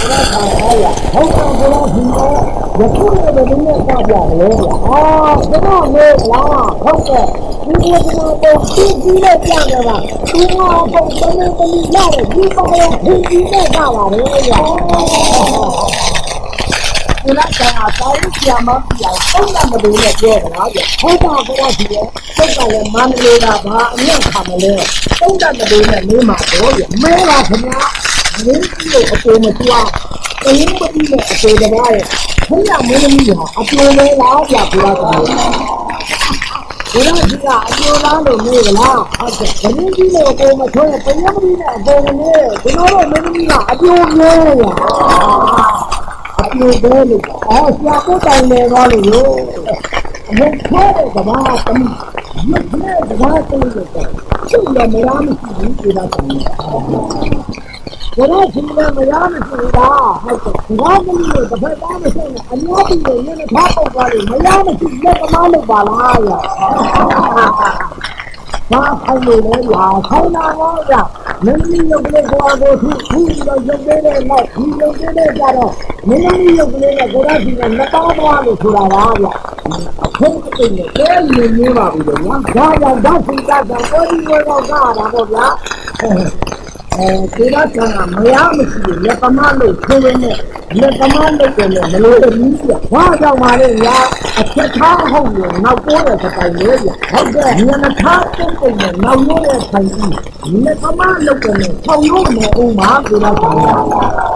ဟုတ်ကဲ့ဘုရားရှင်တော်ယခုလည်းဘယ်လိုနဲ့ကြပြလဲဗျာအာဘုရားမေလားဟုတ်ကဲ့ဒီလိုကတော့ဒီဒီနဲ့ကြတယ်ပါဒီမှာတော့တမန်တမီရတယ်ဒီပါတော့ဒီဒီနဲ့ကြပါလေဗျာဒီလားကတားရမပြအောင်တော့မလို့နဲ့ပြောတာဗျဟုတ်ပါဘုရားရှင်ရဲ့စိတ်ကလည်းမန္တလေးကဘာအမြတ်ခံမလဲတုံးတမလို့နဲ့နေမှာတော့ဗျမဲပါခင်ဗျာ မင်းကြီးကိုအပေါ်မတွားအင်းမပြီးနဲ့အပေါ်တကားရဲ့ဘုရားမင်းကြီးဟာအပေါ်လဲလားဗျဘုရားကောဘုရားကြီးကအပေါ်လားလို့မေးကလားဟုတ်ကဲ့ဘုရားကြီးကိုအပေါ်မထွဲဘုရားမကြီးနဲ့အပေါ်မနေကျွန်တော်တို့မင်းကြီးကအပေါ်လဲဗျအပြိုပဲလို့အော်ဆရာကိုတိုင်နေသွားလို့ရောရုပ်ခဲတဲ့ကဘာသမီးရုပ်ခဲတဲ့ကဘာသမီးလို့သူ့လည်းမရမရှိဘူးဆိုတာက ဘယ်တော့ဒီလိုမရမရှိတာဟုတ်ကဲ့ဘာမလို့တစ်ဖက်သားမရှိနဲ့အများကြီးကိုရင်းထားပေါက်သွားလို့မရမရှိလက်သမားလို့ပါလားရဘာခိုင်းလို့လဲလာခိုင်းတာရောရမင်းကြီးရုပ်ကလေးကိုအကိုသူသူတော့ရုပ်သေးတဲ့နောက်ဒီရုပ်သေးတဲ့ကြတော့မင်းကြီးရုပ်ကလေးနဲ့ကိုရစီကနှစ်ပါးသွားလို့ဆိုတာလားဗျအခုကိနေတယ်မြင်နေပါပြီလေညာဒါကြောင့်ဓာတ်စိတ်ကံပေါ်ဒီဝေတော့ကားတာပေါ့ဗျာ အဲဒီကကံမရမရှိဘူးလက်ပမလို့ဆိုရင်းနဲ့လက်ပမလို့တယ်မလို့ဘူးပြဘာကြောင့်ပါလဲညာအချက်ထားဟုတ်ရင်နောက်ပိုးတဲ့စတိုင်လေးပြဟုတ်ကဲ့ညနေထားတုံးတုံးနဲ့နောက်ရိုးတဲ့ဆိုင်ကြီးလက်ပမလို့တယ်ဆောင်းရိုးနဲ့ဦးမှာဒီတော့ဆောင်ရ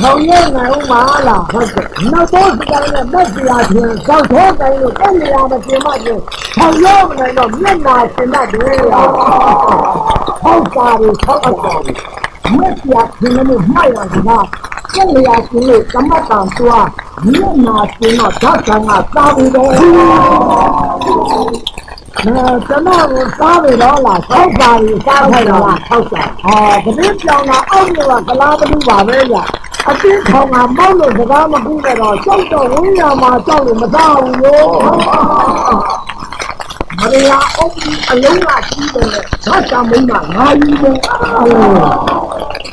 ထောင်ရနိုင်ဦးမှာလားဟုတ်ကဲ့နောက်တော့စတိုင်နဲ့မက်စရာချင်းစောက်ထိုးတိုင်းလို့တက်နေရမပြင်မချင်းထောင်ရနိုင်တော့မျက်နာရှင်းတတ်တယ်ဟုတ်ပါပြီဟုတ်ပါပြီမက်စရာချင်းလို့မှတ်ရတာကျက်လျာရှင်လို့ကမ္မတန်သွားမြင့်နာရှင်တော့ဓာတ်ဆံကစားပြီးတော့အဲကျွန်တော်ကိုစားပြီတော့လားဆောက်ပါပြီစားခိုင်းတော့လားဆောက်ပါဟာတပည့်ပြောင်းတာအောက်မြကကလားမလို့ပါပဲကြာ အတင်းထောင်ကမောက်လို့စကားမကူနဲ့တော့ကြောက်တော့ဝင်းရမှာကြောက်လို့မသားဘူးလို့မရယာအုပ်ကြီးအလုံးကကြီးတယ်ဓာတ်ဆံမင်းကငါယူတယ်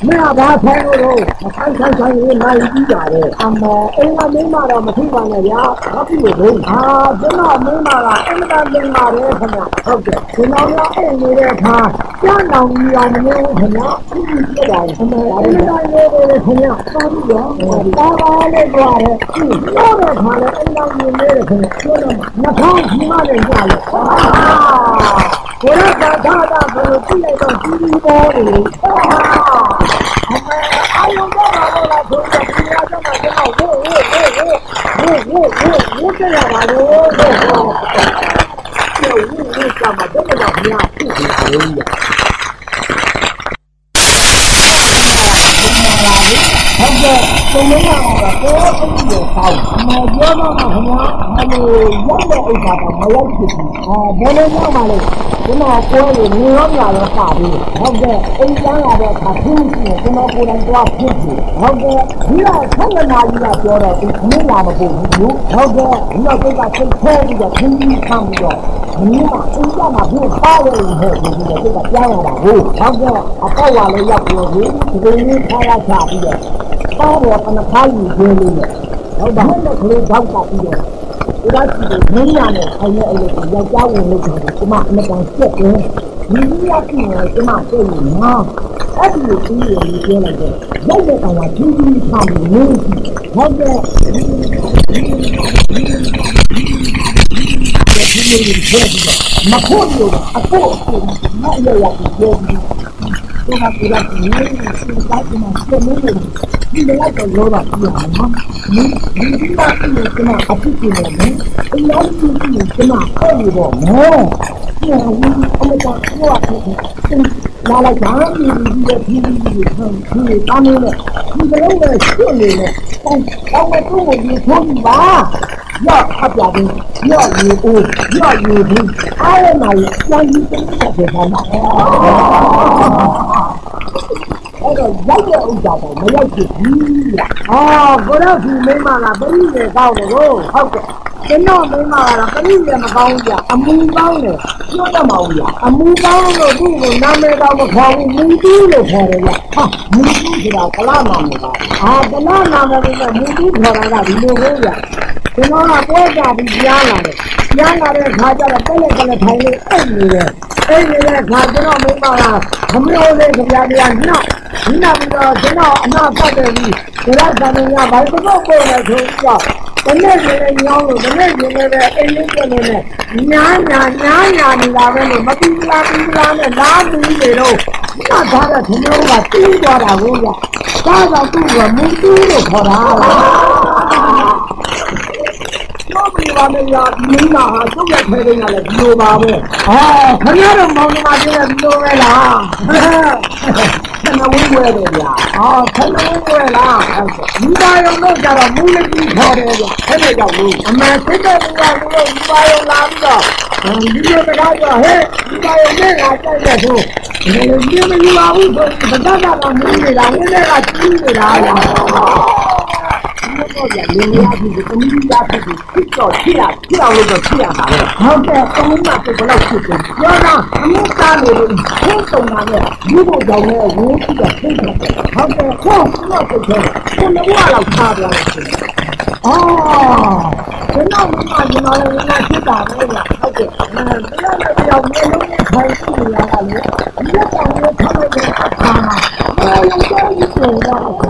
မင်းကဘာဆိုင်လို့ဆိုင်ဆိုင်ဆိုင်ရေးနိုင်ပြီးကြတယ်အမေအိမ်ကမင်းမတော့မထိပါနဲ့ဗျာဘာဖြစ်လို့လဲဟာကျွန်တော်မင်းမကအင်မတန်လင်းပါတယ်ခင်ဗျဟုတ်ကဲ့ကျွန်တော်ကအိမ်နေတဲ့အခါကျန်းတော်ကြီးအောင်မလို့ခင်ဗျအခုကြည့်ရတယ်အမေအင်မတန်ရေးတယ်ခင်ဗျတော်ပြီရောတာပါလေကြွားတယ်တော့တော့ခါလဲအိမ်တော်ကြီးနေတယ်ခင်ဗျပြောတော့နှာခေါင်းကြီးမလည်းကြလို့ဟာကိုရတာသာသာဘယ်လိုကြည့်လိုက်တော့ကြီးကြီးပေါ်နေဟာအမေအာယုံတော့ Hallelujah. သုံးလုံးလာတာကိုယ်အုပ်ကြီးရောပေါ့အမေပြောတော့မှခင်ဗျာအလိုရောက်တဲ့ဥစ္စာကမရောက်ဖြစ်ဘူးအာဘယ်လိုမှမလဲကျွန်တော်ကိုယ်ကိုငွေရောပြရောပါဘူးဟုတ်ကဲ့အိမ်သားရတဲ့အခါသူ့ကိုကျွန်တော်ကိုယ်တိုင်သွားဖြစ်ပြီဟုတ်ကဲ့ဒီတော့ဆက်လက်လာကြီးကပြောတော့ဒီခင်းလာမပို့ဘူးဟုတ်ကဲ့ဒီတော့ကိစ္စစိတ်ထဲပြီးတော့ခင်းပြီးခံပြီးတော့ဒီမှာအိမ်ကမှာဘူးပါဝင်ဟဲ့ဒီလိုကိစ္စကြောင်းရတာဟုတ်ကဲ့အပေါ့ကလည်းရောက်ပြီးဒီလိုမျိုးထားရချပြီးတော့ ပါတော့အနဖားယူခြင်းလေးနဲ့ဟုတ်ပါဘူးခလေးတော့ပတ်ပြီးတော့ဒီကစီမင်းရနဲ့အဲ့ဒီအဲ့လိုယောက်ျားဝင်လို့ဆိုတော့ဒီမှာအမကန်ပြက်တယ်ဒီကြီးရပြီလေဒီမှာပြည့်နေမှာအဲ့ဒီလိုကြီးရလို့ပြောလိုက်တော့ရောက်တဲ့ကောင်ကကြီးကြီးဆောင်နေဟုတ်ကဲ့ဒီလိုမျိုးပြောပြီးတော့မဖို့လို့အဖို့အဖို့မရရပြီးပြောပြီးဒီမှာပြလိုက်နေတယ်ဒီတိုင်းမှာပြနေတယ် ဒီလောက်တော့လောတာပြောတာနော်ဒီဒီမှာကျွန်တော်အဖြစ်ပြောမယ်အလောက်ကြီးကြီးကျွန်တော်ဟောလို့ပေါ့နော်ဒီအဝင်းအမတော်ဟောတယ်လာလိုက်တာဒီဒီဒီဒီဒီတာနေလေဒီလိုပဲရှင်းနေလေပေါ့ပေါ့မဲ့သူ့ကိုဒီဆုံးပါ要他表弟，要有我，要有你，他也买，要有你，这个地方嘛。 အဲ့တော့ရောက်တဲ့ဥစ္စာတော့မရောက်ဖြစ်ဘူး။အာဘုရားရှင်မိမလားဘယ်နည်းလဲကောင်းတယ်ကိုဟုတ်ကဲ့ကျွန်တော်မိမကတော့ပရိယေမကောင်းကြအမူကောင်းတယ်ပြောတတ်မအောင်ဗျာအမူကောင်းလို့သူ့ကိုနာမည်တော့မခေါ်ဘူးမူတူးလို့ခေါ်တယ်ဗျဟာမူသူဆိုတာကလာနာမည်ပါအာတလားနာမည်နဲ့မူတူးခေါ်တာကဒီလိုပဲဗျကျွန်တော်ကပွဲကြပြီးကြားလာတယ်ကြားလာတဲ့ခါကျတော့ပက်လက်ကလေးထိုင်လေးအိတ်နေတယ် အိတ်နေတဲ့ခါကျွန်တော်မိမကခမျိုးလေးကြပြပြနောက်ဒီနောက်ပြီးတော့ကျွန်တော်အနာပတ်တယ်ပြီးဒါကတည်းကဘာလို့တော့ပို့နေဆိုတော့တနေ့ကလေးညောင်းလို့တနေ့ကလေးပဲအိမ်လေးကလေးနဲ့ညာညာညာညာနေတာပဲလို့မပြီးလားပြီးလားနဲ့လားပြီးနေတော့ဒီကသားတဲ့ခမျိုးကတီးသွားတာကိုဗျဒါတော့သူ့ကမူတူးလို့ခေါ်တာ ပြောပြပါမယ်ဗျာဒီမိမဟာကျုပ်ရဲ့ထဲသိမ်းရလဲဒီလိုပါပဲအော်ခင်ဗျားတို့မောင်နှမချင်းကဒီလိုပဲလားခဏဝင်းဝဲတယ်ဗျာအော်ခင်ဗျားတို့ကလားဒီပါယုံတော့ကြတော့မူလက်ကြီးခေါ်တယ်ဗျအဲ့ဒါကြောင့်လို့အမှန်စစ်တဲ့လူကလူတို့ဒီပါယုံလာပြီးတော့ဒီလိုတကားဆိုဟဲ့ဒီပါယုံနဲ့ငါကြိုက်တဲ့ဆိုဒီလိုပြင်းမယူပါဘူးဆိုဗဒတာကမူနေတာနည်းနည်းကကြီးနေတာလားဒီ တော့ဗျာလူမရဘူးဒီသမီးရဘူးဖြစ်တော့ဖြစ်ရဖြစ်အောင်လုပ်တော့ဖြစ်ရတာပဲဟုတ်တယ်သမီးမှာသူဘယ်လောက်ဖြစ်တယ်ပြောတော့အမေသားလို့ဘုံတုံတာနဲ့လူဘုံကြောင့်လည်းဝိုးဖြစ်တော့ဖြစ်တယ်ဟုတ်တယ်ခေါင်းကတော့ဖြစ်တယ်ကိုမရတော့ထားပြန်တယ်အော်ကျွန်တော်ကကျွန်တော်လည်းငါဖြစ်တာပဲဗျာဟုတ်တယ်ဘယ်လိုလဲပြောင်းလဲလို့ခိုင်းနေရတာလေဒီကောင်ကထားတဲ့အခါမှာအဲရုံတော့ဒီလိုတော့